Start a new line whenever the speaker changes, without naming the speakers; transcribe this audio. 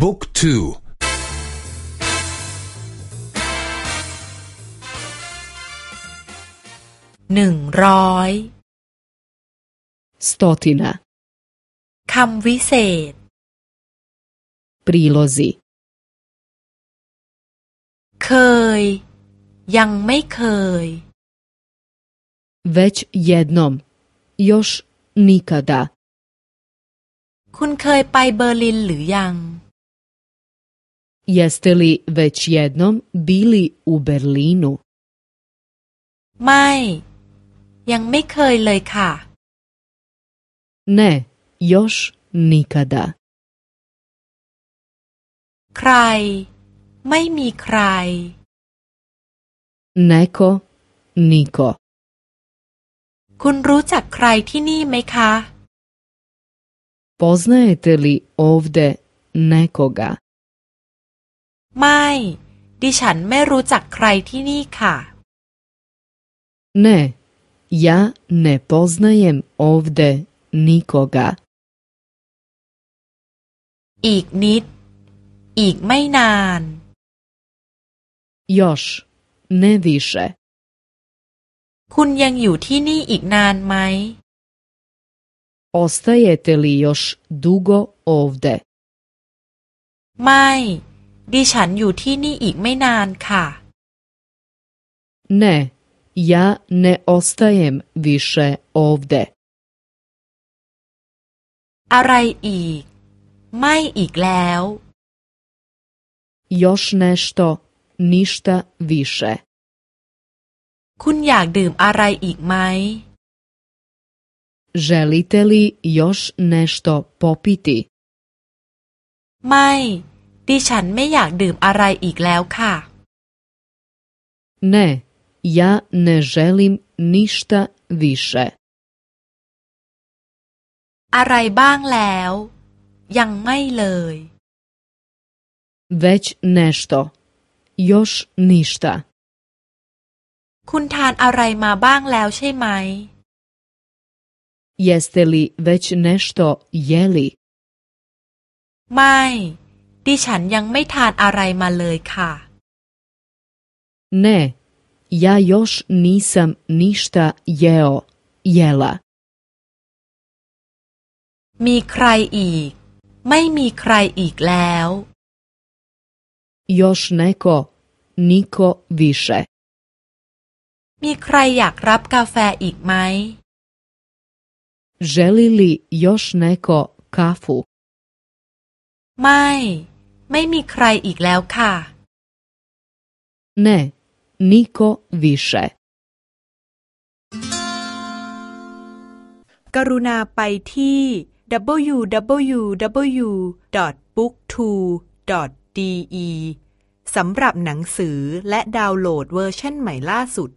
บุ๊กทู
หนึ่งร้อย
สตอตินา
คำวิเศษ
prilozi
เคย ยังไม่เคย
već jednom još nikada
คุณเคยไปเบอร์ลินหรือยัง
Jeste li već jednom bili u Berlinu
ไม่ ยังไม่เคยเลยค่ะ
Ne, još nikada
ใคร ไม่มีใคร
Neko, niko
คุณรู้จักใครที่นี่ไหมคะ
Poznajete li ovde nekoga?
ไม่ ดิฉันไม่รู้จักใครที่นี่ค่ะ
Ne, ja ne poznajem ovde nikoga.
อีกนิด อีกไม่นาน
Još, ne više.
คุณยังอยู่ที่นี่อีกนานไหม
Ostajete li još dugo ovde?
ไม่ ดิฉันอยู่ที่นี่อีกไม่นานค่ะ
Ne, ja ne ostajem više ovde.
อะไรอีก ไม่อีกแล้ว
Još nešto, ništa više.
คุณอยากดื่มอะไรอีกไหม
Želite li još nešto popiti?
ไม่ ดิฉันไม่อยากดื่มอะไรอีกแล้วค่ะ
Ne, ja ne želim ništa više.
อะไรบ้างแล้ว ยังไม่เลย
Već nešto. Još ništa.
คุณทานอะไรมาบ้างแล้วใช่ไหม
Jeste li već nešto jeli?
ไม่ ดิฉันยังไม่ทานอะไรมาเลยค่ะ
Ne, ja još nisam ništa jeo, jela.
มีใครอีก ไม่มีใครอีกแล้ว
Još neko, niko više.
มีใครอยากรับกาแฟอีกไหม
Želi li još neko kafu?
ไม่ ไม่มีใครอีกแล้วค่ะ
Ne, niko više.
กรุณาไปที่ www.booktwo.de สำหรับหนังสือและดาวน์โหลดเวอร์ชันใหม่ล่าสุด